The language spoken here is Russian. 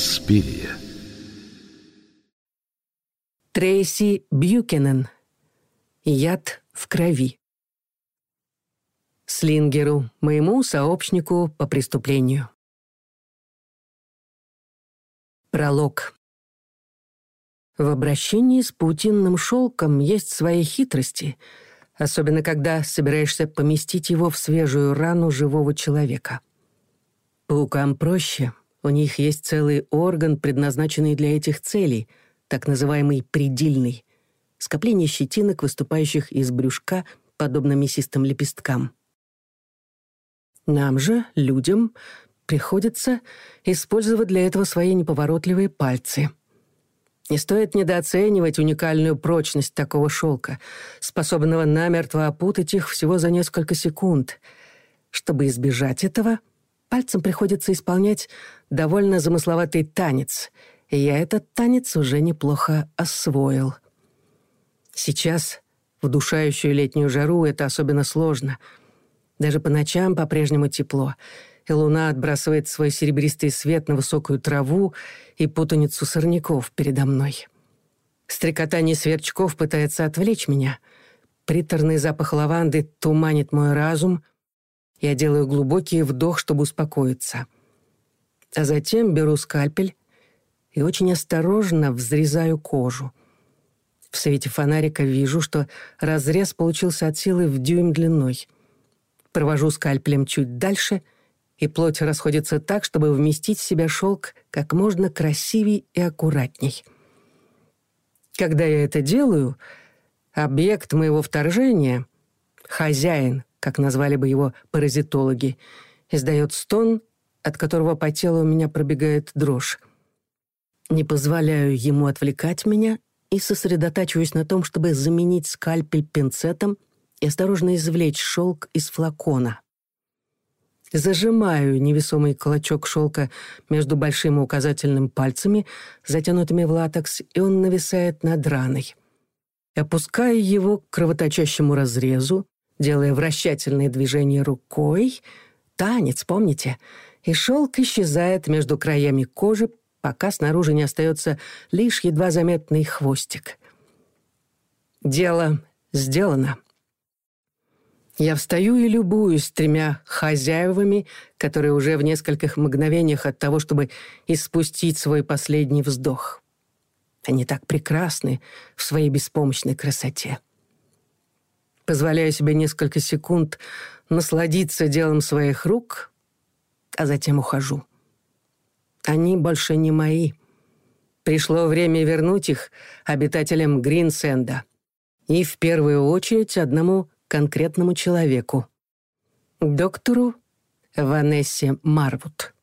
Инспирия. Трейси Бьюкенен. Яд в крови. Слингеру, моему сообщнику по преступлению. Пролог. В обращении с паутинным шелком есть свои хитрости, особенно когда собираешься поместить его в свежую рану живого человека. Паукам проще, у них есть целый орган, предназначенный для этих целей, так называемый предельный. Скопление щетинок, выступающих из брюшка, подобно мясистым лепесткам. Нам же, людям, приходится использовать для этого свои неповоротливые пальцы. Не стоит недооценивать уникальную прочность такого шелка, способного намертво опутать их всего за несколько секунд. Чтобы избежать этого — Пальцем приходится исполнять довольно замысловатый танец, и я этот танец уже неплохо освоил. Сейчас, в душающую летнюю жару, это особенно сложно. Даже по ночам по-прежнему тепло, и луна отбрасывает свой серебристый свет на высокую траву и путаницу сорняков передо мной. Стрекотание сверчков пытается отвлечь меня. Приторный запах лаванды туманит мой разум, я делаю глубокий вдох, чтобы успокоиться. А затем беру скальпель и очень осторожно взрезаю кожу. В свете фонарика вижу, что разрез получился от силы в дюйм длиной. Провожу скальпелем чуть дальше, и плоть расходится так, чтобы вместить в себя шелк как можно красивей и аккуратней. Когда я это делаю, объект моего вторжения — хозяин — как назвали бы его паразитологи, издает стон, от которого по телу у меня пробегает дрожь. Не позволяю ему отвлекать меня и сосредотачиваюсь на том, чтобы заменить скальпель пинцетом и осторожно извлечь шелк из флакона. Зажимаю невесомый клочок шелка между большим и указательным пальцами, затянутыми в латекс, и он нависает над раной. Опускаю его к кровоточащему разрезу, делая вращательные движения рукой. Танец, помните? И шелк исчезает между краями кожи, пока снаружи не остается лишь едва заметный хвостик. Дело сделано. Я встаю и любуюсь тремя хозяевами, которые уже в нескольких мгновениях от того, чтобы испустить свой последний вздох. Они так прекрасны в своей беспомощной красоте позволяю себе несколько секунд насладиться делом своих рук, а затем ухожу. Они больше не мои. Пришло время вернуть их обитателям Гринсенда. И в первую очередь одному конкретному человеку. Доктору Ванессе Марвуд.